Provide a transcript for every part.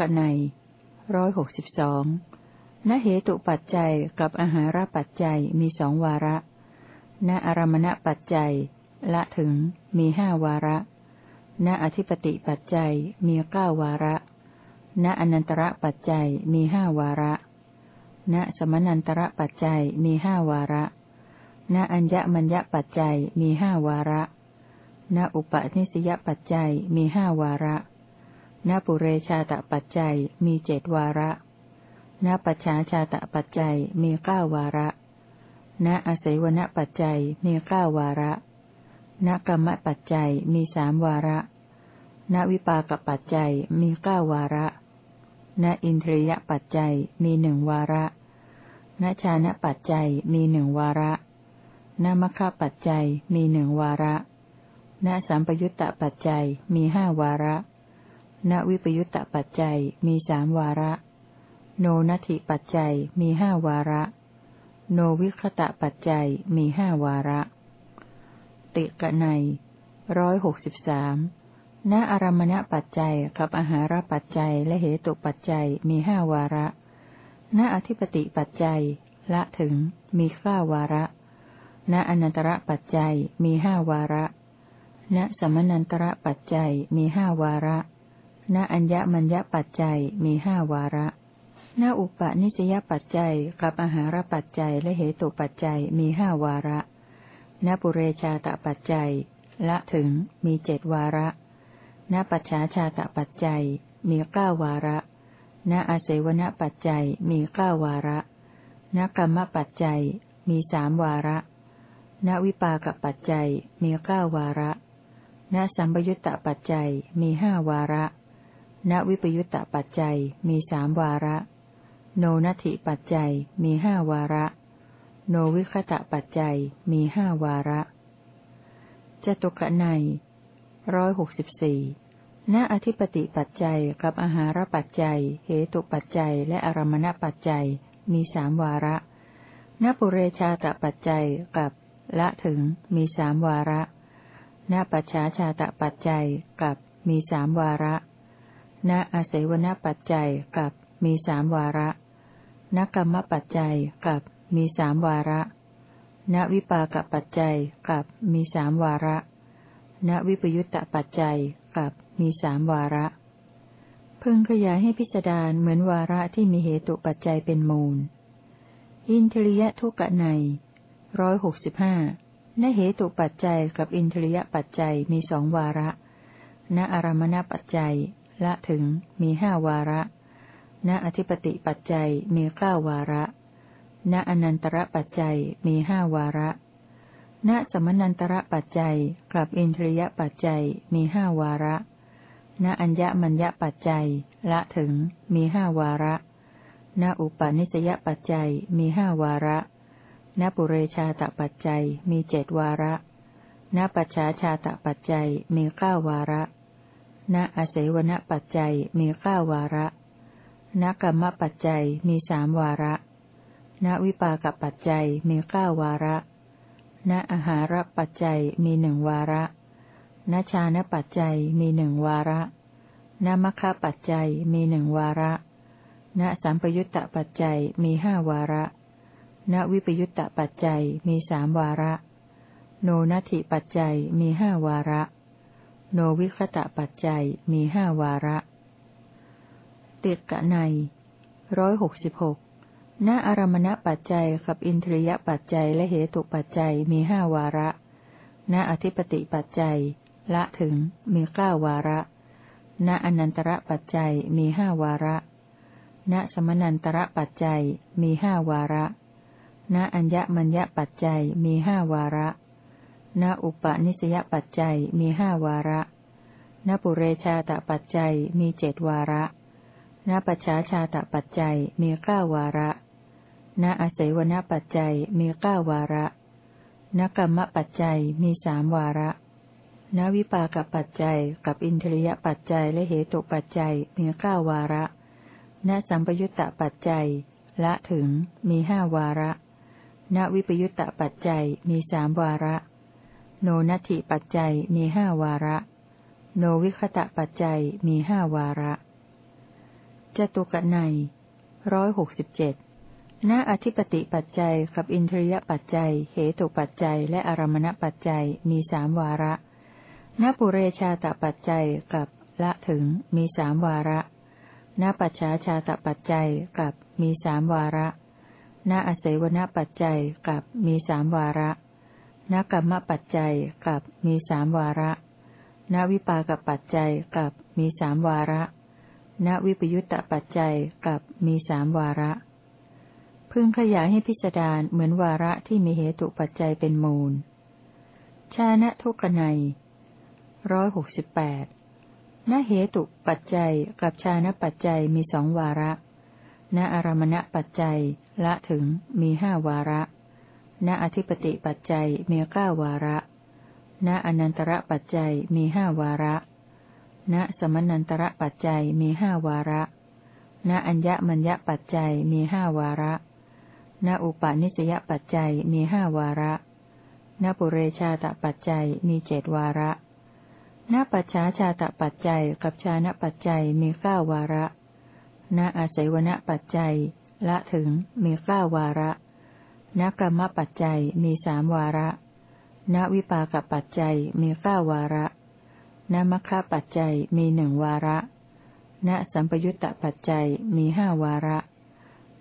หาระทุกนัยร้อยหกสิบสองณเหตุปัจจัยกับอาหารปัจจัยมีสองวาระ ณอารมณปัจจัย ละถึงมีห้าวาระ ณอธิปติปัจจัยมีเก้าวาระ ณอนันตระปัจจัยมีห้าวาระ ณสมนันตระปัจจัยมีห้าวาระ ณอัญญมัญญปัจจัยมีห้าวาระ ณอุปนิสยปัจจัยมีห้าวาระ ณปุเรชาตปัจจัยมีเจดวาระณปัจฉาชาตปัจจัยมีเก้าวาระณอาศัยวณปัจจัยมีเก้าวาระณกรรมปัจจัยมีสามวาระณวิปากปัจจัยมีเก้าวาระณอินทรียปัจจัยมีหนึ่งวาระณชานะปัจจัยมีหนึ่งวาระณมัคคปัจจัยมีหนึ่งวาระณสัมปยุตตปัจจัยมีห้าวาระ ณวิปยุตตปัจจัยมีสามวาระ โนนัตถิปัจจัยมีห้าวาระ โนวิคตะปัจจัยมีห้าวาระ ติกะในร้อยหกสิบสามณอารมณปัจจัยกับอาหารปัจจัยและเหตุปัจจัยมีห้าวาระ ณอธิปติปัจจัยละถึงมีข้าวาระ ณอนันตระปัจจัยมีห้าวาระ ณสมนันตระปัจจัยมีห้าวาระ ณอัญญมัญญปัจจัยมีห้าวาระณอุปนิสยปัจจัยกับอาหารปัจจัยและเหตุปัจจัยมีห้าวาระณปุเรชาตปัจจัย ละถึงมีเจดวาระณปัจฉาชาตปัจจัย มีเก้าวาระณอาศัยวณปัจจัยมีเก้าวาระณกรรมปัจจัยมีสามวาระณวิปากปัจจัยมีเก้าวาระณสัมปยุตตปัจจัยมีห้าวาระ ณวิปยุตตปัจจัยมีสามวาระ โนนัตถิปัจจัยมีห้าวาระ โนวิคตะปัจจัยมีห้าวาระจตุกนัยร้อยหกสิบสี่ณอธิปติปัจจัยกับอาหารปัจจัย เหตุปัจจัย และอารมณปัจจัยมีสามวาระณปุเรชาตปัจจัยกับละถึงมีสามวาระณปัจฉาชาตปัจจัยกับมีสามวาระ ณอาศัยวณปัจจัยกับมีสามวาระณกรรมปัจจัยกับมีสามวาระณวิปากปัจจัยกับมีสามวาระณวิปยุตตปัจจัยกับมีสามวาระเพิ่งขยายให้พิจารณาเหมือนวาระที่มีเหตุปัจจัยเป็นมูล อินทริยทุกะในร้อยหกสิบห้าณเหตุปัจจัยกับอินทริยปัจจัยมีสองวาระ ณอารมณปัจจัย ละถึงมีห้าวาระ ณอธิปติปัจจัยมีเก้าวาระ ณอนันตระปัจจัยมีห้าวาระ ณสมนันตระปัจจัยกับอินทรียปัจจัยมีห้าวาระ ณอัญญมัญญปัจจัยละถึงมีห้าวาระ ณอุปาณิสยปัจจัยมีห้าวาระณปุเรชาตปัจจัยมีเจดวาระ ณปัจฉาชาตปัจจัยมีเก้าวาระ ณอาศัยวณปัจจัยมีเก้าวาระ ณกรรมปัจจัยมีสามวาระ ณวิปากปัจจัยมีเก้าวาระ ณอาหารปัจจัยมีหนึ่งวาระ ณชานปัจจัยมีหนึ่งวาระ ณมัคคปัจจัยมีหนึ่งวาระ ณสัมปยุตตปัจจัยมีห้าวาระ ณวิปยุตตปัจจัยมีสามวาระ โนนัตถิปัจจัยมีห้าวาระ โนวิคตะปัจจัยมีห้าวาระ ติดกะในร้อยหกสิบหกณอารมณปัจจัยกับอินทรียปัจจัยและเหตุปัจจัยมีห้าวาระ ณอธิปติปัจจัย ละถึงมีเก้าวาระ ณอนันตระปัจจัยมีห้าวาระ ณสมนันตระปัจจัยมีห้าวาระ ณอัญญมัญญปัจจัยมีห้าวาระ ณอุปนิสยปัจจัยมีห้าวาระ ณปุเรชาตปัจจัยมีเจดวาระ ณปัจฉาชาตปัจจัยมีเก้าวาระ ณอาศัยวณปัจจัยมีเก้าวาระ ณกรรมปัจจัยมีสามวาระ ณวิปากปัจจัยกับอินทรียปัจจัยและเหตุปัจจัยมีเก้าวาระ ณสัมปยุตตปัจจัยละถึงมีห้าวาระ ณวิปยุตตปัจจัยมีสามวาระ โนนัตถิปัจจัยมีห้าวาระ โนวิคตะปัจจัยมีห้าวาระจตุกนัยร้อยหกสิบเจ็ดณอธิปติปัจจัยกับอินทรียปัจจัย เหตุปัจจัย และอารมณปัจจัยมีสามวาระ ณปุเรชาตปัจจัยกับละถึงมีสามวาระ ณปัจฉาชาตปัจจัยกับมีสามวาระ ณอเสวนปัจจัยกับมีสามวาระ ณกรรมปัจจัยกับมีสามวาระณวิปากปัจจัยกับมีสามวาระณวิปยุตตปัจจัยกับมีสามวาระ พึงขยายให้พิจารณาเหมือนวาระที่มีเหตุปัจจัยเป็นมูล ชาณทุกนัยร้อยหกสิบแปดณเหตุปัจจัยกับชาณปัจจัยมีสองวาระ ณอารมณปัจจัยละถึงมีห้าวาระ ณอธิปติปัจจัยมีเก้าวาระ ณอนันตระปัจจัยมีห้าวาระ ณสมนันตระปัจจัยมีห้าวาระ ณอัญญมัญญปัจจัยมีห้าวาระ ณอุปาณิสยปัจจัยมีห้าวาระณปุเรชาตปัจจัยมีเจดวาระณปัจฉาชาตปัจจัยกับชานะปัจจัยมีเก้าวาระณอาศัยวณปัจจัย ละถึงมีเก้าวาระ ณกรรมปัจจัยมีสามวาระ ณวิปากปัจจัยมีเก้าวาระ ณมัคคะปัจจัยมีหนึ่งวาระ ณสัมปยุตตปัจจัยมีห้าวาระ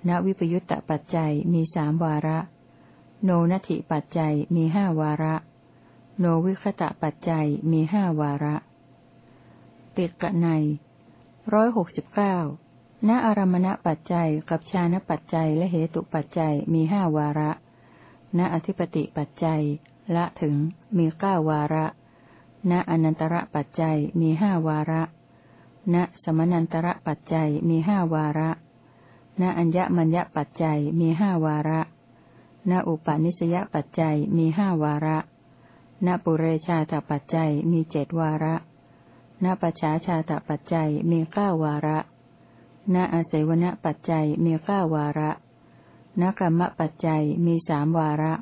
ณวิปยุตตปัจจัยมีสามวาระ โนนัตถิปัจจัยมีห้าวาระ โนวิคตะปัจจัยมีห้าวาระ ติกะในร้อยหกสิบเก้า ณอารมณปัจจัยกับชาณปัจจัยและเหตุปัจจัยมีห้าวาระ ณอธิปติปัจจัย ละถึงมีเก้าวาระ ณอนันตระปัจจัยมีห้าวาระ ณสมนันตระปัจจัยมีห้าวาระ ณอัญญมัญญปัจจัยมีห้าวาระ ณอุปาณิสยปัจจัยมีห้าวาระ ณปุเรชาตปัจจัยมีเจดวาระ ณปัจฉาชาตปัจจัยมีเก้าวาระ ณอาศัยวณปัจจัยมีเก้าวาระ ณกรรมปัจจัยมีสามวาระ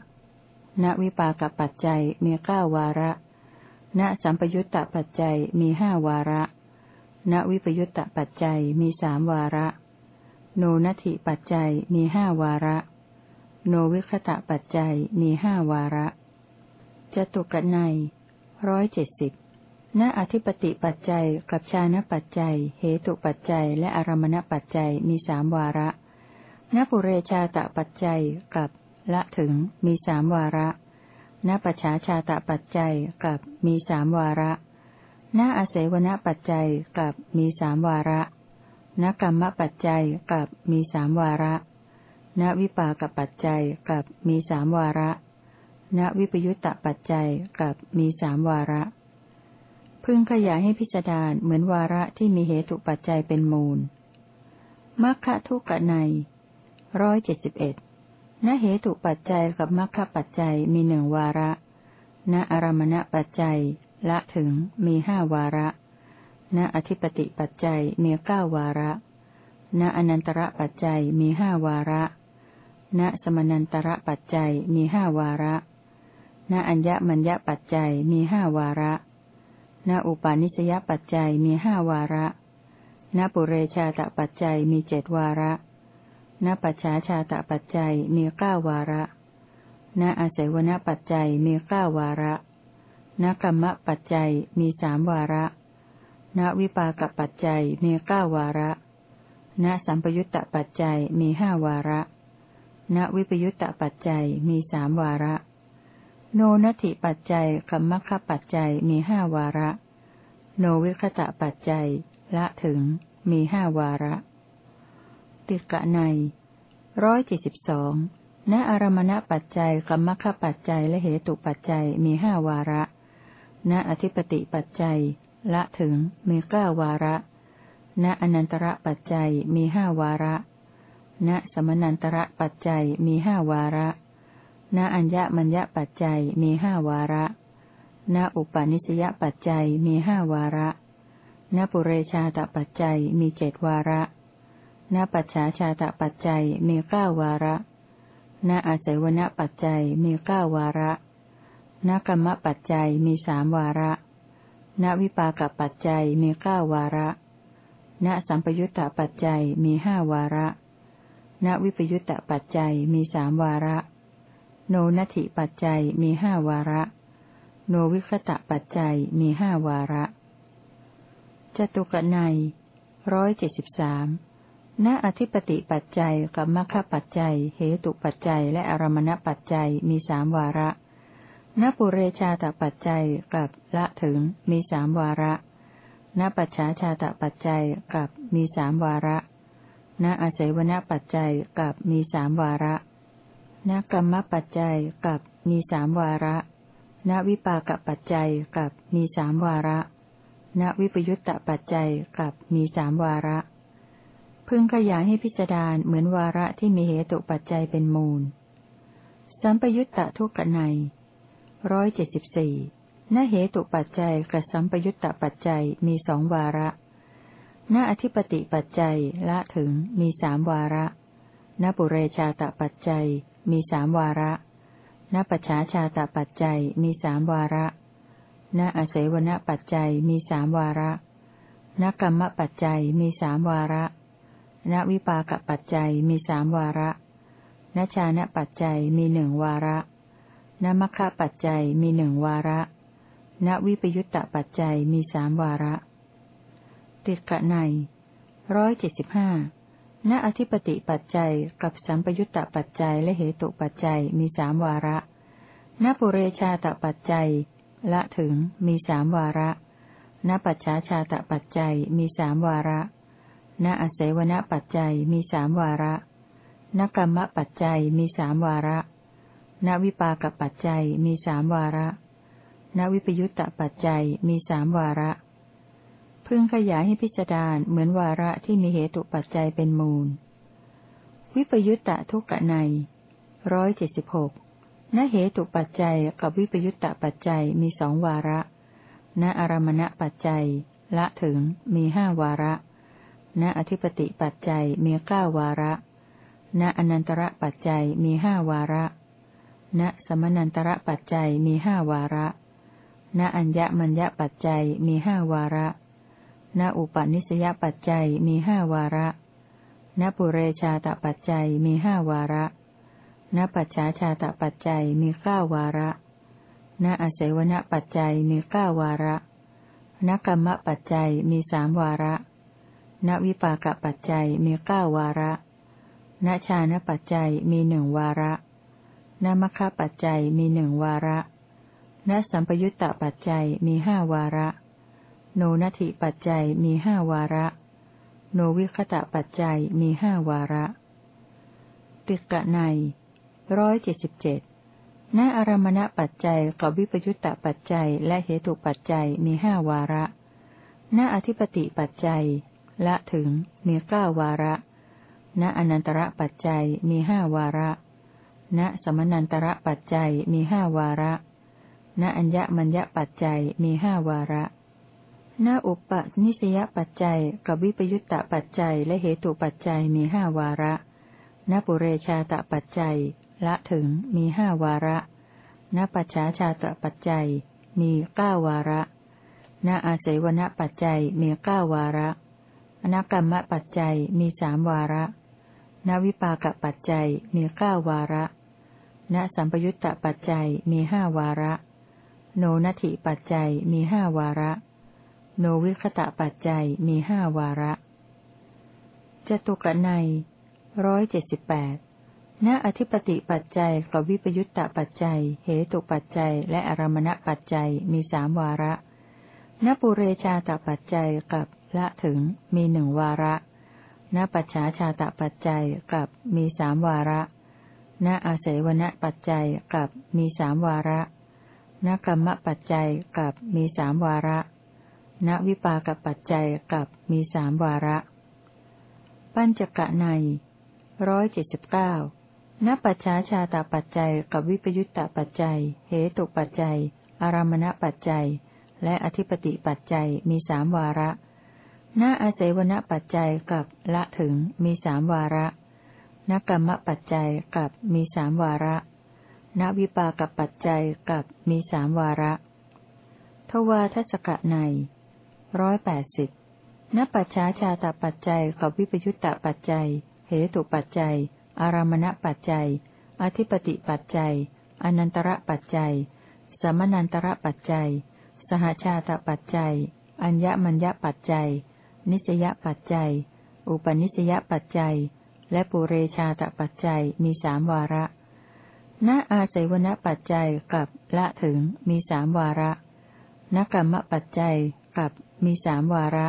ณวิปากปัจจัยมีเก้าวาระ ณสัมปยุตตปัจจัยมีห้าวาระ ณวิปยุตตปัจจัยมีสามวาระ โนนัตถิปัจจัยมีห้าวาระ โนวิคตะปัจจัยมีห้าวาระจตุกนัยร้อยเจ็ดสิบ ณอธิปติปัจจัยกับชานะปัจจัย เหตุปัจจัย และอารมณปัจจัยมีสามวาระณปุเรชาตปัจจัยกับละถึงมีสามวาระณปัจฉาชาตปัจจัยกับมีสามวาระณอาศัยวณปัจจัยกับมีสามวาระณกรรมปัจจัยกับมีสามวาระณวิปากปัจจัยกับมีสามวาระณวิปยุตตปัจจัยกับมีสามวาระ พึงขยายให้พิจารณาเหมือนวาระที่มีเหตุปัจจัยเป็นมูลมัคคะทุกะในร้อยเจ็ดสิบเอ็ดณเหตุปัจจัยกับมรรคปัจจัยมีหนึ่งวาระ ณอารมณปัจจัยละถึงมีห้าวาระ ณอธิปติปัจจัยมีเก้าวาระ ณอนันตระปัจจัยมีห้าวาระ ณสมนันตระปัจจัยมีห้าวาระ ณอัญญมัญญปัจจัยมีห้าวาระ ณอุปาณิสยปัจจัยมีห้าวาระณปุเรชาตปัจจัยมีเจดวาระณปัจฉาชาตปัจจัยมีเก้าวาระณอาศัยวณปัจจัยมีเก้าวาระณกรรมปัจจัยมีสามวาระณวิปากปัจจัยมีเก้าวาระณสัมปยุตตปัจจัยมีห้าวาระณวิปยุตตปัจจัยมีสามวาระ โนนัติปัจจัยกัมมคปัจจัยมีห้าวาระ โนวิคตะปัจจัย ละถึงมีห้าวาระ ติกะในร้อยเจ็ดสิบสองณอารมณปัจจัยกรรมคปัจจัยและเหตุปัจจัยมีห้าวาระ ณอธิปติปัจจัย ละถึงมีเก้าวาระ ณอนันตระปัจจัยมีห้าวาระ ณสมนันตระปัจจัยมีห้าวาระ ณอัญญมัญญปัจจัยมีห้าวาระ ณอุปาณิสยปัจจัยมีห้าวาระ ณปุเรชาตปัจจัยมีเจดวาระ ณปัจฉาชาตปัจจัยมีเก้าวาระ ณอาศัยวณปัจจัยมีเก้าวาระ ณกรรมปัจจัยมีสามวาระ ณวิปากปัจจัยมีเก้าวาระ ณสัมปยุตตปัจจัยมีห้าวาระ ณวิปยุตตปัจจัยมีสามวาระ โนนัตถิปัจจัยมีห้าวาระ โนวิคตะปัจจัยมีห้าวาระจตุกนัยร้อยเจ็ดสิบสามณอธิปติปัจจัยกับมรรคปัจจัย เหตุปัจจัย และอารมณปัจจัยมีสามวาระณปุเรชาตปัจจัยกับละถึงมีสามวาระณปัจฉาชาตปัจจัยกับมีสามวาระ ณอาศัยวณปัจจัยกับมีสามวาระ ณกรรมปัจจัยกับมีสามวาระ ณวิปากปัจจัยกับมีสามวาระ ณวิปยุตตปัจจัยกับมีสามวาระ พึงขยายให้พิจารณาเหมือนวาระที่มีเหตุปัจจัยเป็นมูล สัมปยุตตะทุกขในร้อยเจ็ดสิบสี่ณเหตุปัจจัยกับสัมปยุตตะปัจจัยมีสองวาระ ณอธิปติปัจจัยละถึงมีสามวาระ ณปุเรชาตปัจจัย มีสามวาระณปัจฉาชาตปัจจัยมีสามวาระณอาศัยวณปัจจัยมีสามวาระณกรรมปัจจัยมีสามวาระณวิปากปัจจัยมีสามวาระณชานะปัจจัยมีหนึ่งวาระณมัคคะปัจจัยมีหนึ่งวาระณวิปยุตตปัจจัยมีสามวาระ ติดกะในร้อยเจ็ดสิบห้า ณอธิปติปัจจัยกับสัมปยุตตปัจจัยและเหตุปัจจัยมีสามวาระณปุเรชาตปัจจัย ละถึงมีสามวาระณปัจฉาชาตปัจจัยมีสามวาระณอาศัยวณปัจจัยมีสามวาระณกรรมปัจจัยมีสามวาระณวิปากปัจจัยมีสามวาระณวิปยุตตปัจจัยมีสามวาระ พึงขยายให้พิจารณาเหมือนวาระที่มีเหตุปัจจัยเป็นมูล วิปยุตตะทุกกะในร้อยเจ็ดสิบหกณเหตุปัจจัยกับวิปยุตตะปัจจัยมีสองวาระ ณอารมณปัจจัย ละถึงมีห้าวาระ ณอธิปติปัจจัยมีเก้าวาระ ณอนันตระปัจจัยมีห้าวาระ ณสมนันตระปัจจัยมีห้าวาระ ณอัญญมัญญปัจจัยมีห้าวาระ ณอุปนิสยปัจจัยมีห้าวาระ ณปุเรชาตปัจจัยมีห้าวาระ ณปัจฉาชาตปัจจัยมีเก้าวาระ ณอาศัยวณปัจจัยมีเก้าวาระ ณกรรมปัจจัยมีสามวาระ ณวิปากปัจจัยมีเก้าวาระ ณชาณปัจจัยมีหนึ่งวาระณมัคคปัจจัยมีหนึ่งวาระณสัมปยุตตปัจจัยมีห้าวาระ โนนัติปัจจัยมีห้าวาระ โนวิคตะปัจจัยมีห้าวาระ ติกะในร้อยเจ็ดสิบเจ็ดณอารมณปัจจัยกับวิปยุตตปัจจัยและเหตุปัจจัยมีห้าวาระ ณอธิปติปัจจัยละถึงมีเก้าวาระ ณอนันตระปัจจัยมีห้าวาระ ณสมนันตระปัจจัยมีห้าวาระ ณอัญญมัญญปัจจัยมีห้าวาระ ณอุปนิสยปัจจัยกับวิปยุตตปัจจัยและเหตุปัจจัยมีห้าวาระ ณปุเรชาตปัจจัย ละถึงมีห้าวาระ ณปัจฉาชาตปัจจัย มีเก้าวาระ ณอาศัยวณปัจจัยมีเก้าวาระอนกรรมปัจจัยมีสามวาระนวิปากปัจจัยมีเก้าวาระ ณสัมปยุตตปัจจัยมีห้าวาระ โนนัตถิปัจจัยมีห้าวาระ โนวิคตะปัจจัยมีห้าวาระจตุกนัยร้อยเจ็ดสิบแปดณอธิปติปัจจัยกับวิปยุตตปัจจัย เหตุปัจจัย และอารมณปัจจัยมีสามวาระณปุเรชาตปัจจัยกับละถึงมีหนึ่งวาระณปัจฉาชาตปัจจัยกับมีสามวาระณอาศัยวณปัจจัยกับมีสามวาระณกรรมปัจจัยกับมีสามวาระ ณวิปากปัจจัยกับมีสามวาระ ปัญจกะในร้อยเจ็ดสิบเก้าณปัจฉาชาตะปัจจัยกับวิปยุตตาปัจจัย เหตุปัจจัย อารมณปัจจัย และอธิปติปัจจัยมีสามวาระ ณอาศัยวณปัจจัยกับละถึงมีสามวาระนกรรมปัจจัยกับมีสามวาระ ณวิปากปัจจัยกับมีสามวาระ ทวาทศกะใน ร้อยแปดสิบณปัจฉาชาตปัจจัยกับวิปยุตตปัจจัย เหตุปัจจัย อารามณปัจจัย อธิปติปัจจัย อนันตระปัจจัย สมนันตระปัจจัย สหชาตปัจจัย อัญญมัญญปัจจัย นิสยปัจจัย อุปนิสยปัจจัย และปุเรชาตปัจจัยมีสามวาระณอาศัยวณปัจจัยกับละถึงมีสามวาระณกรรมปัจจัย กับมีสามวาระ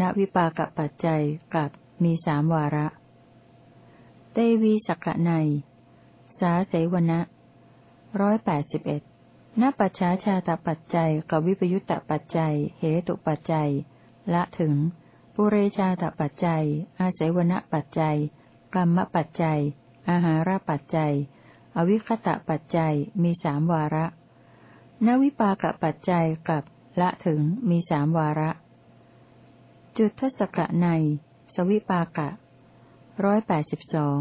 ณวิปากปัจจัยกับมีสามวาระ เตวีสักในสาเสวนะร้อยแปดสิบเอ็ดณปัจฉาชาตปัจจัยกับวิปยุตตปัจจัย เหตุปัจจัย ละถึง ปุเรชาตปัจจัย อาศัยวณปัจจัย กรรมปัจจัย อาหารปัจจัย อวิคตะปัจจัยมีสามวาระณวิปากปัจจัยกับ ละถึงมีสามวาระ จุดทศกะใน สวิปากะร้อยแปดสิบสอง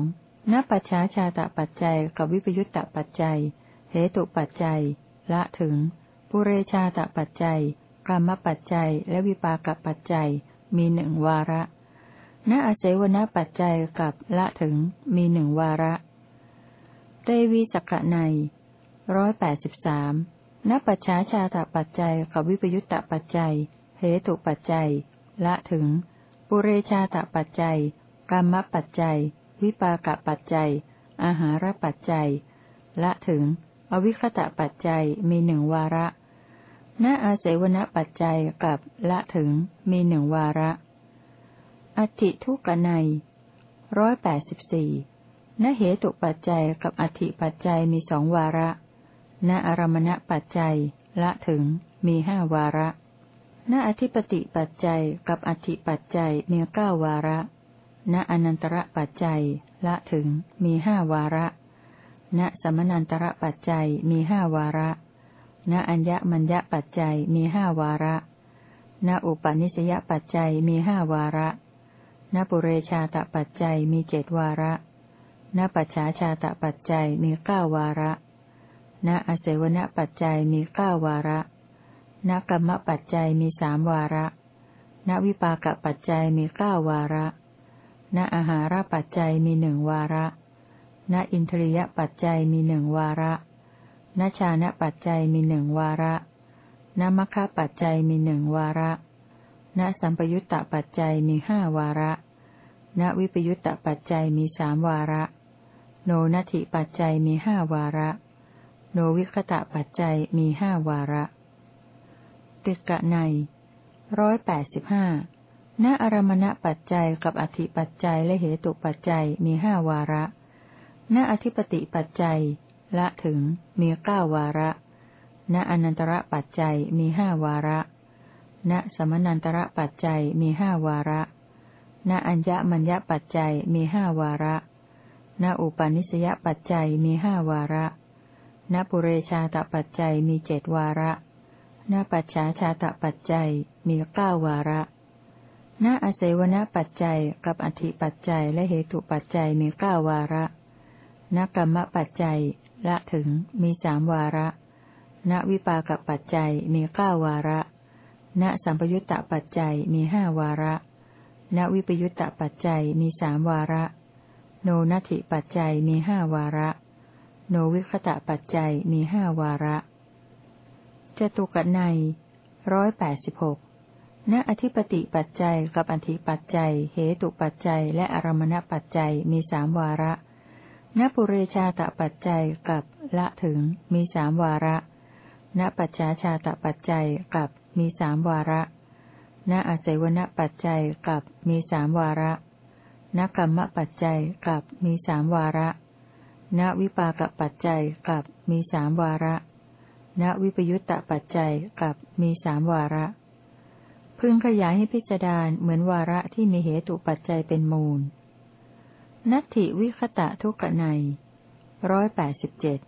ณปัจฉาชาตปัจจัยกับวิปยุตตปัจจัย เหตุปัจจัย ละถึง ปุเรชาตปัจจัยกรรมปัจจัย และวิปากปัจจัย มีหนึ่งวาระณอาศัยวณปัจจัยกับละถึงมีหนึ่งวาระเตวีสกะในร้อยแปดสิบสาม ณปัจฉาชาตปัจจัยกับวิปยุตตปัจจัย เหตุปัจจัย ละถึง ปุเรชาตปัจจัยกรรมปัจจัย วิปากปัจจัย อาหารปัจจัย ละถึง อวิคตะปัจจัยมีหนึ่งวาระณอาศัยวณปัจจัยกับละถึงมีหนึ่งวาระ อธิทุกนัยร้อยแปดสิบสี่ณเหตุปัจจัยกับอธิปัจจัยมีสองวาระ ณอารมณปัจจัย ละถึง มีห้าวาระ ณอธิปติปัจจัยกับอธิปัจจัยมีเก้าวาระ ณอนันตระปัจจัย ละถึง มีห้าวาระ ณสมนันตระปัจจัยมีห้าวาระ ณอัญญมัญญปัจจัยมีห้าวาระ ณอุปนิสยปัจจัยมีห้าวาระณปุเรชาตปัจจัยมีเจดวาระณปัจฉาชาตปัจจัยมีเก้าวาระ ณอาศวณปัจจัยมีเก้าวาระ ณกรรมปัจจัยมีสามวาระ ณวิปากปัจจัยมีเก้าวาระ ณอาหารปัจจัยมีหนึ่งวาระ ณอินทรียปัจจัยมีหนึ่งวาระ ณชานะปัจจัยมีหนึ่งวาระ ณมัคคะปัจจัยมีหนึ่งวาระ ณสัมปยุตตปัจจัยมีห้าวาระ ณวิปยุตตปัจจัยมีสามวาระ โนนัตถิปัจจัยมีห้าวาระ โนวิคตะปัจจัยมีห้าวาระ ติกะในร้อยแปดสิบห้าณอารมณปัจจัยกับอธิปัจจัยและเหตุปัจจัยมีห้าวาระ ณอธิปติปัจจัย ละถึงมีเก้าวาระ ณอนันตระปัจจัยมีห้าวาระ ณสมนันตระปัจจัยมีห้าวาระ ณอัญญมัญญปัจจัยมีห้าวาระ ณอุปนิสยปัจจัยมีห้าวาระ ณปุเรชาตปัจจัยมีเจดวาระณปัจฉาชาตปัจจัยมีเก้าวาระณอาศัยวณปัจจัยกับอธิปัจจัยและเหตุปัจจัยมีเก้าวาระณกรรมปัจจัยละถึงมีสามวาระ ณวิปากปัจจัยมีเก้าวาระ ณสัมปยุตตปัจจัยมีห้าวาระ ณวิปยุตตปัจจัยมีสามวาระ โนนัตถิปัจจัยมีห้าวาระ โนวิคตะปัจจัยมีห้าวาระ จตุกนัยร้อยแปดสิบหกณอธิปติปัจจัยกับอธิปัจจัย เหตุปัจจัย และอารมณปัจจัยมีสามวาระณปุเรชาตปัจจัยกับละถึงมีสามวาระ ณปัจฉาชาตปัจจัยกับมีสามวาระ ณอาศัยวณปัจจัยกับมีสามวาระ ณกรรมปัจจัยกับมีสามวาระ ณวิปากปัจจัยกับมีสามวาระ ณวิปยุตตปัจจัยกับมีสามวาระ พึงขยายให้พิจารณาเหมือนวาระที่มีเหตุปัจจัยเป็นมูล นัตถิวิคตะทุกนัยร้อยแปดสิบเจ็ด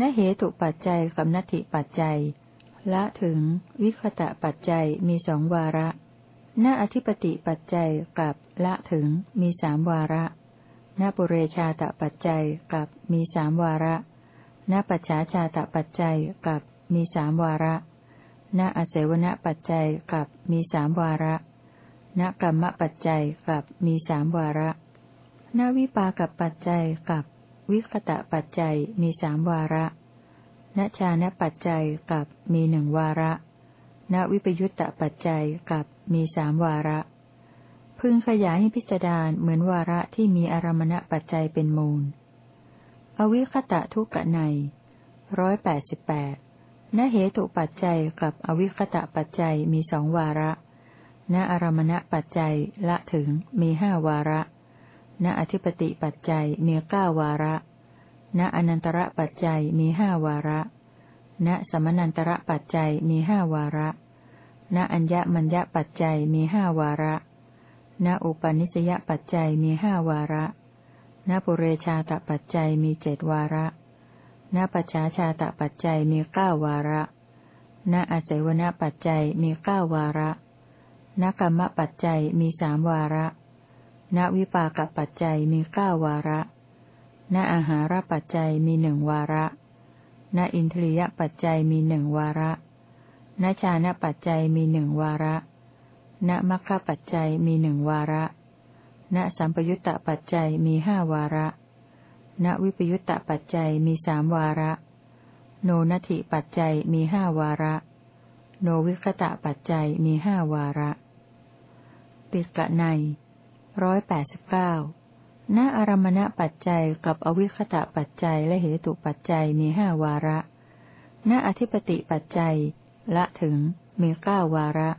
ณเหตุปัจจัยกับนัตถิปัจจัย ละถึง วิคตะปัจจัยมีสองวาระณอธิปติปัจจัยกับละถึงมีสามวาระ ณปุเรชาตปัจจัยกับมีสามวาระณปัจฉาชาตปัจจัยกับมีสามวาระณอเสวนปัจจัยกับมีสามวาระณณกรรมปัจจัยกับมีสามวาระณวิปากับปัจจัยกับวิคตะปัจจัยมีสามวาระณชาณปัจจัยกับมีหนึ่งวาระณวิปยุตตปัจจัยกับมีสามวาระ พึงขยายให้พิจารณาเหมือนวาระที่มีอารมณปัจจัยเป็นมูล อวิคตะทุกกะในร้อยแปดสิบแปดณเหตุปัจจัยกับอวิคตะปัจจัยมีสองวาระ ณอารมณปัจจัยละถึงมีห้าวาระ ณอธิปติปัจจัยมีเก้าวาระ ณอนันตระปัจจัยมีห้าวาระ ณสมนันตระปัจจัยมีห้าวาระ ณอัญญมัญญปัจจัยมีห้าวาระ ณอุปนิสยปัจจัยมีห้าวาระณปุเรชาตปัจจัยมีเจดวาระณปัจฉาชาตปัจจัยมีเก้าวาระณอาศัยวณปัจจัยมีเก้าวาระณกรรมปัจจัยมีสามวาระณวิปากปัจจัยมีเก้าวาระณอาหารปัจจัยมีหนึ่งวาระณอินทรียปัจจัยมีหนึ่งวาระณชานะปัจจัยมีหนึ่งวาระ ณมัคคปัจจัยมีหนึ่งวาระ ณสัมปยุตตปัจจัยมีห้าวาระ ณวิปยุตตปัจจัยมีสามวาระ โนนัตถิปัจจัยมีห้าวาระ โนวิคตะปัจจัยมีห้าวาระติกะในร้อยแปดสิบเก้าณอารมณปัจจัยกับอวิคตะปัจจัยและเหตุปัจจัยมีห้าวาระ ณอธิปติปัจจัย ละถึงมีเก้าวาระ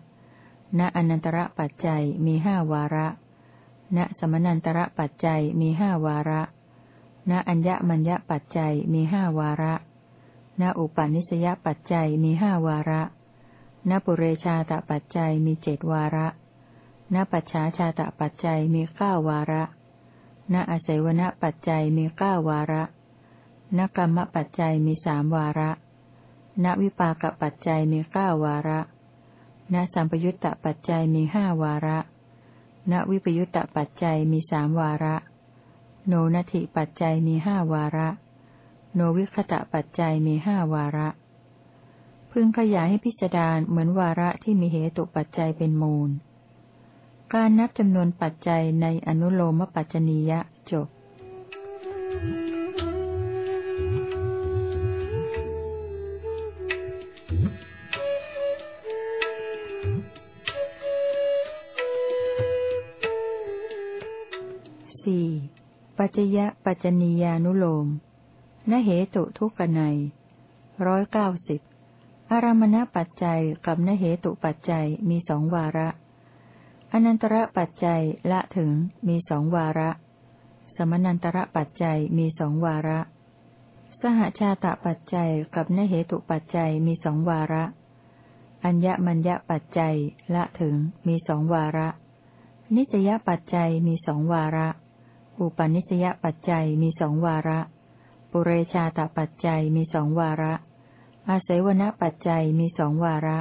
ณอนันตระปัจจัยมีห้าวาระ ณสมนันตระปัจจัยมีห้าวาระ ณอัญญมัญญปัจจัยมีห้าวาระ ณอุปาณิสยปัจจัยมีห้าวาระ ณปุเรชาตปัจจัยมีเจดวาระ ณปัจฉาชาตปัจจัยมีเก้าวาระ ณอาศัยวณปัจจัยมีเก้าวาระณกรรมปัจจัยมีสามวาระ ณวิปากปัจจัยมีเก้าวาระ ณสัมปยุตตปัจจัยมีห้าวาระ ณวิปยุตตปัจจัยมีสามวาระ โนนัติปัจจัยมีห้าวาระ โนวิคตะปัจจัยมีห้าวาระ พึงขยายให้พิจารณาเหมือนวาระที่มีเหตุปัจจัยเป็นมูล การนับจำนวนปัจจัยในอนุโลมปัจจนียะจบ จจยะปัจจนียานุโลมนเหตุทุกนัยร้อยเก้าสิบอารมณปัจจัยกับนเหตุปัจจัยมีสองวาระ อนันตระปัจจัยละถึงมีสองวาระ สมนันตระปัจจัยมีสองวาระ สหชาตปัจจัยกับนเหตุปัจจัยมีสองวาระ อัญญมัญญปัจจัยละถึงมีสองวาระ นิสยปัจจัยมีสองวาระ อุปนิสยปัจจัยมีสองวาระ ปุเรชาตปัจจัยมีสองวาระ อาศัยวณปัจจัยมีสองวาระ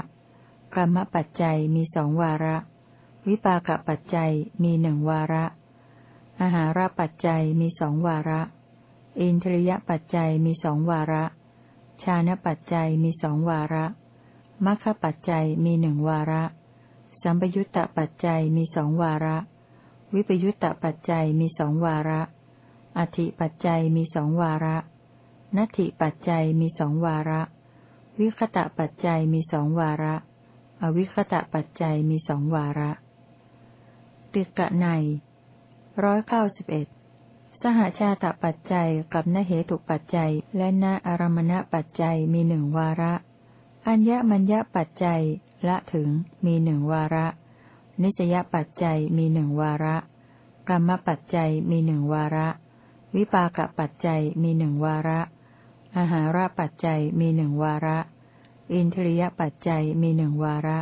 กรรมปัจจัยมีสองวาระ วิปากปัจจัยมีหนึ่งวาระ อาหารปัจจัยมีสองวาระ อินทรียปัจจัยมีสองวาระ ชานะปัจจัยมีสองวาระมัคคปัจจัยมีหนึ่งวาระ สัมปยุตตปัจจัยมีสองวาระ วิปยุตตปัจจัยมีสองวาระ อธิปัจจัยมีสองวาระนัตถิปัจจัยมีสองวาระ วิคตะปัจจัยมีสองวาระ อวิคตะปัจจัยมีสองวาระ ติกะในร้อยเก้าสิบเอ็ดสหชาตปัจจัยกับนเหตุปัจจัย และนอารมณปัจจัยมีหนึ่งวาระ อัญญมัญญปัจจัยละถึงมีหนึ่งวาระ นิสยปัจจัยมีหนึ่งวาระ กรรมปัจจัยมีหนึ่งวาระ วิปากปัจจัยมีหนึ่งวาระ อาหารปัจจัยมีหนึ่งวาระ อินทรียปัจจัยมีหนึ่งวาระ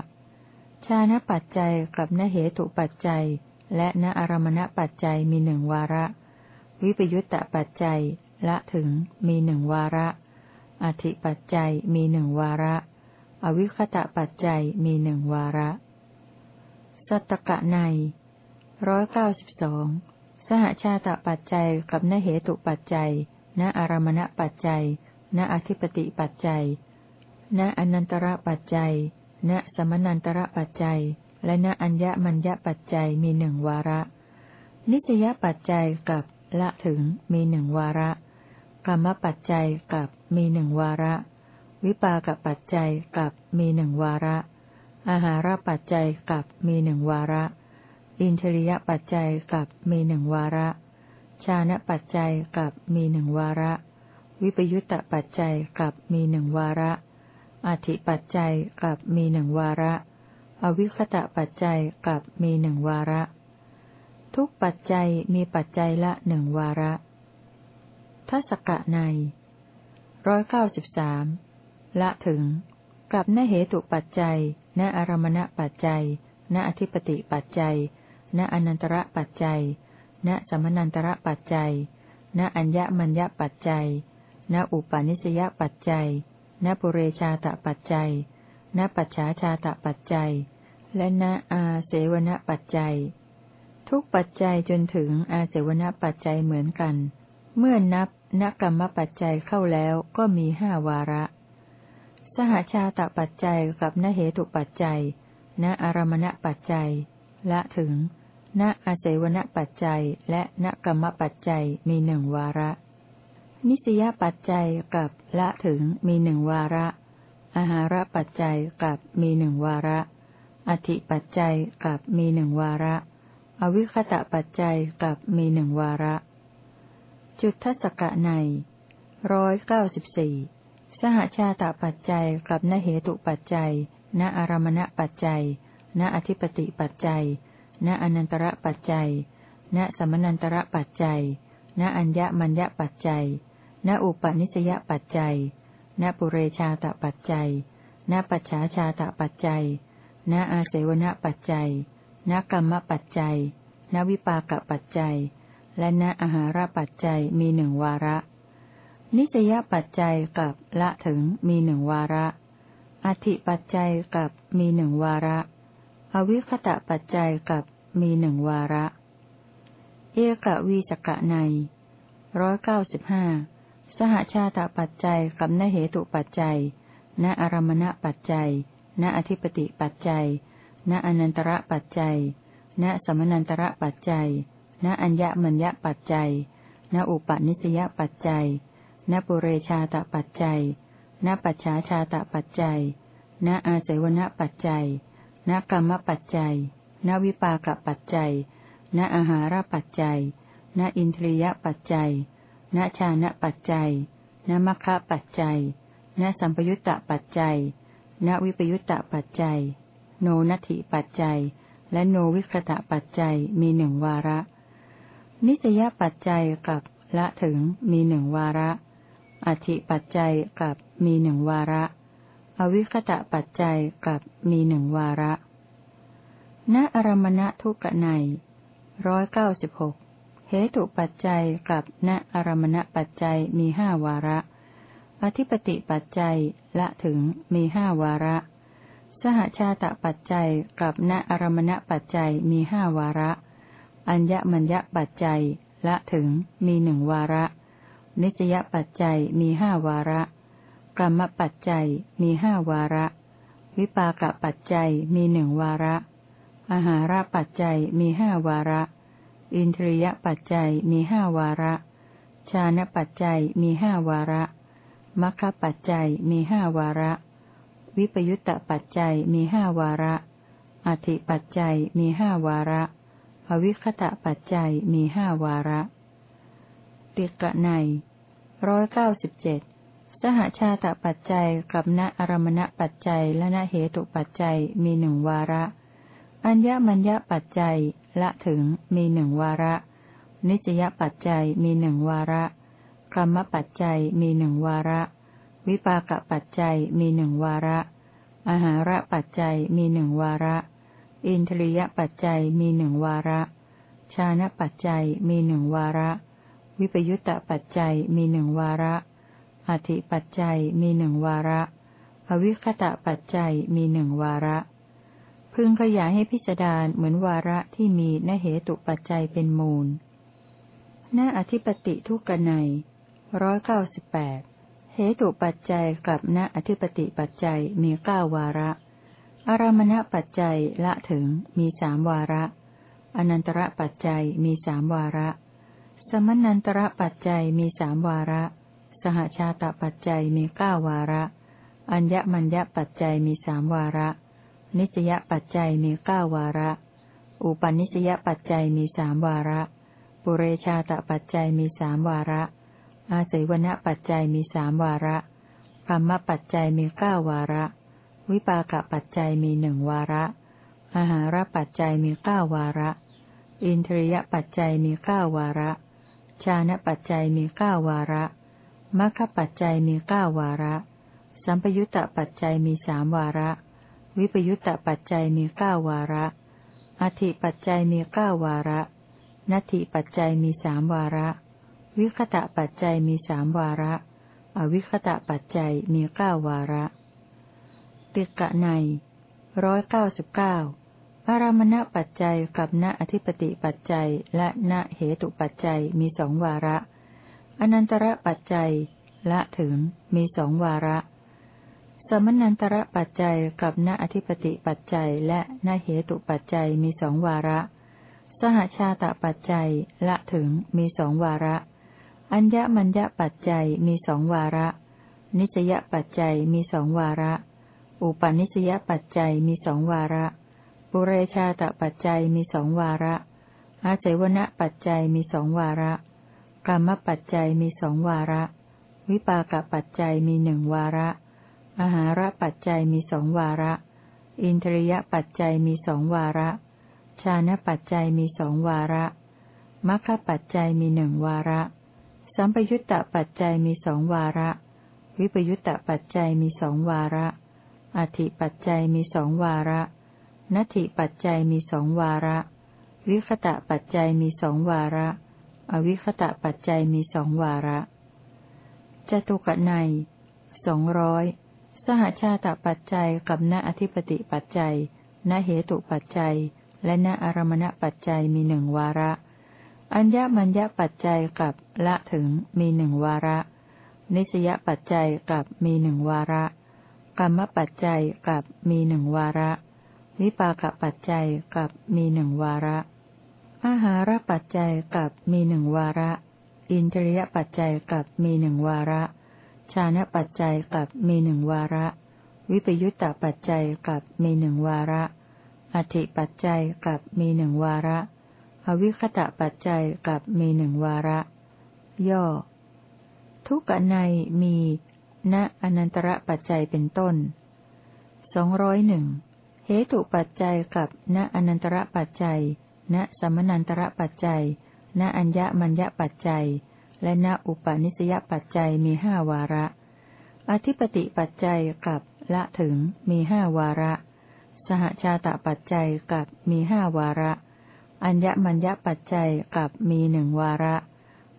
ชานะปัจจัยกับนเหตุปัจจัย และนอารมณปัจจัยมีหนึ่งวาระ วิปยุตตปัจจัยละถึงมีหนึ่งวาระ อธิปัจจัยมีหนึ่งวาระ อวิคตะปัจจัยมีหนึ่งวาระ สัตตกะในร้อยเก้าสิบสองสหชาตปัจจัยกับนเหตุปัจจัย ณอารมณปัจจัย ณอธิปติปัจจัย ณอนันตระปัจจัย ณสมนันตระปัจจัย และณอัญญมัญญปัจจัยมีหนึ่งวาระ นิสยปัจจัยกับละถึงมีหนึ่งวาระกรรมปัจจัยกับมีหนึ่งวาระ วิปากปัจจัยกับมีหนึ่งวาระ อาหารปัจจัยกับมีหนึ่งวาระ อินทริยปัจจัยกับมีหนึ่งวาระ ชานะปัจจัยกับมีหนึ่งวาระ วิปยุตตปัจจัยกับมีหนึ่งวาระอธิปัจจัยกับมีหนึ่งวาระ อวิคตะปัจจัยกับมีหนึ่งวาระ ทุกปัจจัยมีปัจจัยละหนึ่งวาระทัศกะในร้อยเก้าสิบสามละถึง กับนเหตุปัจจัย ณอารมณปัจจัย ณอธิปติปัจจัย ณอนันตระปัจจัย ณสมนันตระปัจจัย ณอัญญมัญญปัจจัย ณอุปาณิสยปัจจัย ณปุเรชาตปัจจัย ณปัจฉาชาตปัจจัย และณอาเสวนปัจจัย ทุกปัจจัยจนถึงอาเสวนปัจจัยเหมือนกัน เมื่อนับนกรรมปัจจัยเข้าแล้วก็มีห้าวาระ สหชาตปัจจัยกับนเหตุปัจจัย ณอารมณปัจจัย ละถึง ณอาเสวนปัจจัย และณกรรมปัจจัยมีหนึ่งวาระ นิสยปัจจัยกับละถึงมีหนึ่งวาระ อาหารปัจจัยกับมีหนึ่งวาระ อธิปัจจัยกับมีหนึ่งวาระ อวิคตะปัจจัยกับมีหนึ่งวาระ จุดทัศกะในร้อยเก้าสิบสี่ สหชาตปัจจัยกับนเหตุปัจจัย ณอารมณปัจจัย ณอธิปติปัจจัย ณอนันตระปัจจัย ณสมนันตระปัจจัย ณอัญญมัญญปัจจัย ณอุปนิสยปัจจัย ณปุเรชาตปัจจัย ณปัจฉาชาตปัจจัย ณอาเสวนปัจจัย ณกรรมปัจจัย ณวิปากปัจจัย และณอาหารปัจจัยมีหนึ่งวาระ นิสยปัจจัยกับละถึงมีหนึ่งวาระ อธิปัจจัยกับมีหนึ่งวาระ อวิคตะปัจจัยกับมีหนึ่งวาระ เอกวีจกะในร้อยเก้าสิบห้าสหชาตปัจจัยกับนเหตุปัจจัย ณอารมณปัจจัย ณอธิปติปัจจัย ณอนันตระปัจจัย ณสมนันตระปัจจัย ณอัญญมัญญปัจจัย ณอุปนิสยปัจจัย ณปุเรชาตปัจจัย ณปัจฉาชาตปัจจัย ณอาศัยวณปัจจัย ณกรรมปัจจัย ณวิปากปัจจัย ณอาหารปัจจัย ณอินทรียปัจจัย ณชานะปัจจัย ณมัคคะปัจจัย ณสัมปยุตตปัจจัย ณวิปยุตตปัจจัย โนนัตถิปัจจัย และโนวิคตะปัจจัยมีหนึ่งวาระ นิสยปัจจัยกับละถึงมีหนึ่งวาระ อธิปัจจัยกับมีหนึ่งวาระ อวิคตะปัจจัยกับมีหนึ่งวาระ ณอารมณทุกนัยร้อยเก้าสิบหกเหตุปัจจัยกับณอารมณปัจจัยมีห้าวาระ อธิปติปัจจัยละถึงมีห้าวาระ สหชาตปัจจัยกับณอารมณปัจจัยมีห้าวาระ อัญญมัญญปัจจัยละถึงมีหนึ่งวาระ นิจยปัจจัยมีห้าวาระ กรรมปัจจัยมีห้าวาระ วิปากปัจจัยมีหนึ่งวาระ อาหาราปัจจัยมีห้าวาระ อินทรียปัจจัยมีห้าวาระ ชานะปัจจัยมีห้าวาระมัคคปัจจัยมีห้าวาระ วิปยุตตปัจจัยมีห้าวาระอธิปัจจัยมีห้าวาระ อวิคตะปัจจัยมีห้าวาระติกะใน ร้อยเก้าสิบเจ็ดสหชาตปัจจัยกับณอารมณปัจจัยและณเหตุปัจจัยมีหนึ่งวาระ อัญญมัญญปัจจัยละถึงมีหนึ่งวาระ นิจยปัจจัยมีหนึ่งวาระกรรมปัจจัยมีหนึ่งวาระ วิปากปัจจัยมีหนึ่งวาระอาหารปัจจัยมีหนึ่งวาระ อินทรียปัจจัยมีหนึ่งวาระ ชานะปัจจัยมีหนึ่งวาระ วิปยุตตปัจจัยมีหนึ่งวาระ อธิปัจจัยมีหนึ่งวาระ อวิคตะปัจจัยมีหนึ่งวาระ พึงขยายให้พิจารณาเหมือนวาระที่มีนเหตุปัจจัยเป็นมูลหน้าอธิปติทุกนัยร้อยเก้าสิบแปดเหตุปัจจัยกับณอธิปติปัจจัยมีเก้าวาระ อารมณปัจจัยละถึงมีสามวาระ อนันตระปัจจัยมีสามวาระ สมนันตระปัจจัยมีสามวาระ สหชาตปัจจัยมีเก้าวาระ อัญญมัญญปัจจัยมีสามวาระ นิสยปัจจัยมีเก้าวาระ อุปนิสยปัจจัยมีสามวาระ ปุเรชาตปัจจัยมีสามวาระ อาศัยวณปัจจัยมีสามวาระธรรมปัจจัยมีเก้าวาระ วิปากปัจจัยมีหนึ่งวาระ อาหารปัจจัยมีเก้าวาระ อินทรียปัจจัยมีเก้าวาระ ชานะปัจจัยมีเก้าวาระมัคคปัจจัยมีเก้าวาระ สัมปยุตตปัจจัยมีสามวาระ วิปยุตตปัจจัยมีเก้าวาระ อธิปัจจัยมีเก้าวาระนัตถิปัจจัยมีสามวาระ วิคตะปัจจัยมีสามวาระ อวิคตะปัจจัยมีเก้าวาระ ติกะในร้อยเก้าสิบเก้า อารมณปัจจัยกับณอธิปติปัจจัย และณเหตุปัจจัยมีสองวาระ อนันตระปัจจัย ละถึงมีสองวาระ สมนันตระปัจจัยกับณอธิปติปัจจัย และณเหตุปัจจัยมีสองวาระ สหชาตปัจจัยละถึงมีสองวาระ อัญญมัญญปัจจัยมีสองวาระ นิสยปัจจัยมีสองวาระ อุปนิสยปัจจัยมีสองวาระ ปุเรชาตปัจจัยมีสองวาระ อาศัยวณปัจจัยมีสองวาระ กรรมปัจจัยมีสองวาระ วิปากปัจจัยมีหนึ่งวาระ อาหารปัจจัยมีสองวาระ อินทรียปัจจัยมีสองวาระ ชานะปัจจัยมีสองวาระมัคคปัจจัยมีหนึ่งวาระ สัมปยุตตปัจจัยมีสองวาระ วิปยุตตปัจจัยมีสองวาระอธิปัจจัยมีสองวาระ นัตถิปัจจัยมีสองวาระ วิคตะปัจจัยมีสองวาระ อวิคตะปัจจัยมีสองวาระจตุกนัยสองร้อยสหชาตปัจจัยกับณอธิปติปัจจัยณเหตุปัจจัย และณอารมณปัจจัยมีหนึ่งวาระ อัญญมัญญปัจจัยกับละถึงมีหนึ่งวาระ นิสยปัจจัยกับมีหนึ่งวาระกรรมปัจจัยกับมีหนึ่งวาระ วิปากปัจจัยกับมีหนึ่งวาระ อาหารปัจจัยกับมีหนึ่งวาระ อินทรียปัจจัยกับมีหนึ่งวาระ ชานะปัจจัยกับมีหนึ่งวาระ วิปยุตตปัจจัยกับมีหนึ่งวาระอธิปัจจัยกับมีหนึ่งวาระ อวิคตะปัจจัยกับมีหนึ่งวาระ ย่อ ทุกในมีณอนันตระปัจจัยเป็นต้นสองร้อยหนึ่ง เหตุปัจจัยกับณอนันตระปัจจัย ณสมนันตระปัจจัย ณอัญญมัญญปัจจัย และณอุปาณิสยปัจจัยมีห้าวาระ อธิปติปัจจัยกับละถึงมีห้าวาระ สหชาตปัจจัยกับมีห้าวาระ อัญญมัญญปัจจัยกับมีหนึ่งวาระ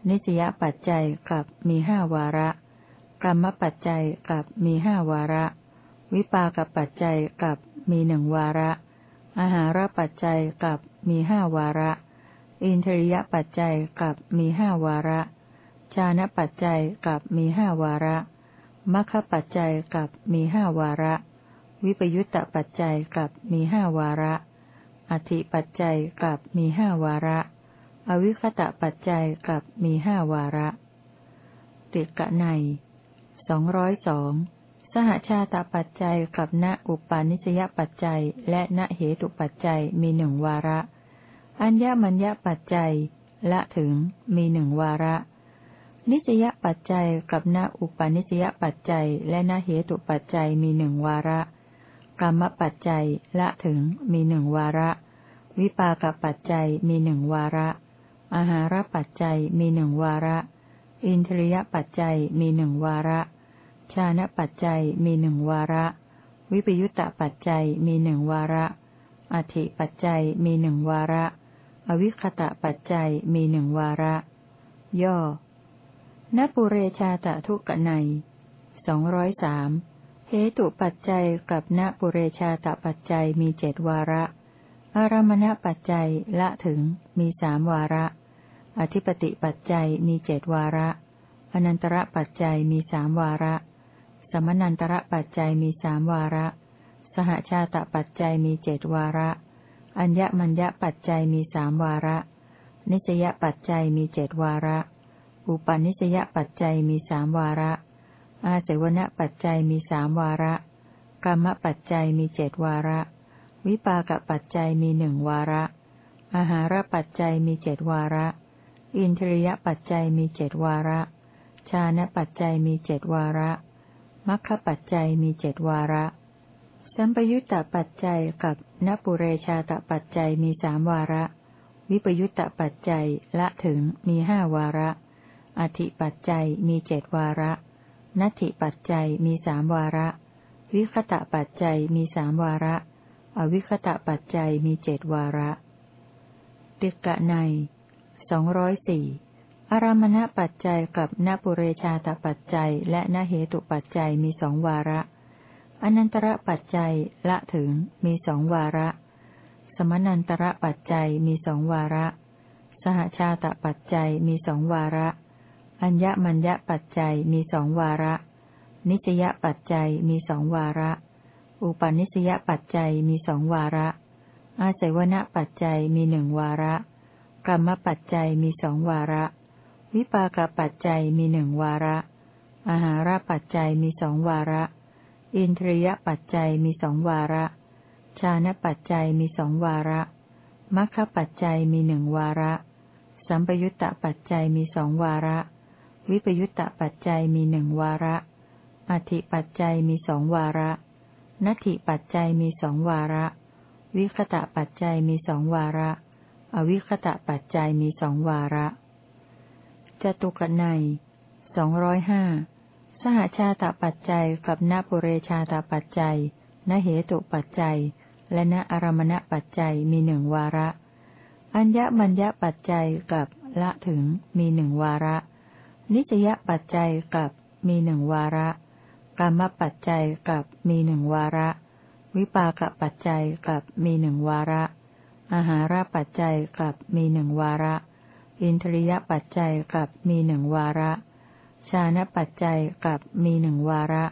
นิสยปัจจัยกับมีห้าวาระกรรมปัจจัยกับมีห้าวาระ วิปากปัจจัยกับ มีหนึ่งวาระ อาหารปัจจัยกับมีห้าวาระ อินทริยปัจจัยกับมีห้าวาระ ชานะปัจจัยกับมีห้าวาระมัคคปัจจัยกับมีห้าวาระ วิปยุตตปัจจัยกับมีห้าวาระ อธิปัจจัยกับมีห้าวาระ อวิคตะปัจจัยกับมีห้าวาระ ติกะในสองร้อยสอง สหชาตปัจจัยกับณอุปาณิสยปัจจัย และณเหตุปัจจัยมีหนึ่งวาระ อัญญมัญญปัจจัย ละถึงมีหนึ่งวาระ นิสยปัจจัยกับณอุปาณิสยปัจจัย และณเหตุปัจจัยมีหนึ่งวาระกรรมปัจจัยละถึงมีหนึ่งวาระ วิปากปัจจัยมีหนึ่งวาระ อาหารปัจจัยมีหนึ่งวาระ อินทรียปัจจัยมีหนึ่งวาระ ชานะปัจจัยมีหนึ่งวาระ วิปยุตตปัจจัยมีหนึ่งวาระ อธิปัจจัยมีหนึ่งวาระ อวิคตะปัจจัยมีหนึ่งวาระ ย่อนปุเรชาตะทุกนัยสองร้อยสามเหตุปัจจัยกับนปุเรชาตปัจจัยมีเจดวาระ อารมณปัจจัยละถึงมีสามวาระ อธิปติปัจจัยมีเจดวาระ อนันตระปัจจัยมีสามวาระ สมนันตระปัจจัยมีสามวาระ สหชาตปัจจัยมีเจดวาระ อัญญมัญญปัจจัยมีสามวาระ นิสยปัจจัยมีเจดวาระ อุปาณิสยปัจจัยมีสามวาระ อาเสวนปัจจัยมีสามวาระ กรรมปัจจัยมีเจดวาระ วิปากปัจจัยมีหนึ่งวาระ อาหารปัจจัยมีเจดวาระ อินทรียปัจจัยมีเจดวาระ ชานะปัจจัยมีเจดวาระ มัคคปัจจัยมีเจ็ดวาระ สัมปยุตตปัจจัยกับนปุเรชาตปัจจัยมีสามวาระ วิปยุตตปัจจัยละถึงมีห้าวาระ อธิปัจจัยมีเจ็ดวาระ นัตถิปัจจัยมีสามวาระ วิคตะปัจจัยมีสามวาระ อวิคตะปัจจัยมีเจ็ดวาระ ติกะในสองร้อยสี่ อารามณปัจจัยกับนปุเรชาตปัจจัย และนเหตุปัจจัยมีสองวาระ อนันตระปัจจัยละถึงมีสองวาระ สมนันตระปัจจัยมีสองวาระ สหชาตปัจจัยมีสองวาระ อัญญมัญญปัจจัยมีสองวาระ นิสยปัจจัยมีสองวาระ อุปนิสยปัจจัยมีสองวาระ อาศัยวณปัจจัยมีหนึ่งวาระกรรมปัจจัยมีสองวาระ วิปากปัจจัยมีหนึ่งวาระ อาหารปัจจัยมีสองวาระ อินทรียปัจจัยมีสองวาระ ชานะปัจจัยมีสองวาระมัคคปัจจัยมีหนึ่งวาระ สัมปยุตตปัจจัยมีสองวาระ วิปยุตตปัจจัยมีหนึ่งวาระอธิปัจจัยมีสองวาระนัตถิปัจจัยมีสองวาระ วิคตะปัจจัยมีสองวาระ อวิคตะปัจจัยมีสองวาระ จตุกนัยสองร้อยห้าสหชาตปัจจัยกับนปุเรชาตปัจจัยนเหตุปัจจัย และนอารมณปัจจัยมีหนึ่งวาระ อัญญมัญญปัจจัยกับละถึงมีหนึ่งวาระ นิสยปัจจัยกับมีหนึ่งวาระกรรมปัจจัยกับมีหนึ่งวาระ วิปากปัจจัยกับมีหนึ่งวาระ อาหารปัจจัยกับมีหนึ่งวาระ อินทรียปัจจัยกับมีหนึ่งวาระ ชานะปัจจัยกับมีหนึ่งวาระ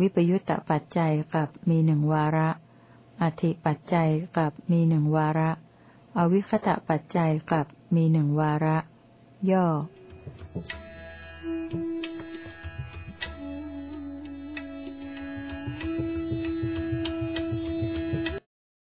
วิปยุตตปัจจัยกับมีหนึ่งวาระ อธิปัจจัยกับมีหนึ่งวาระ อวิคตะปัจจัยกับมีหนึ่งวาระ ย่อ Thank you.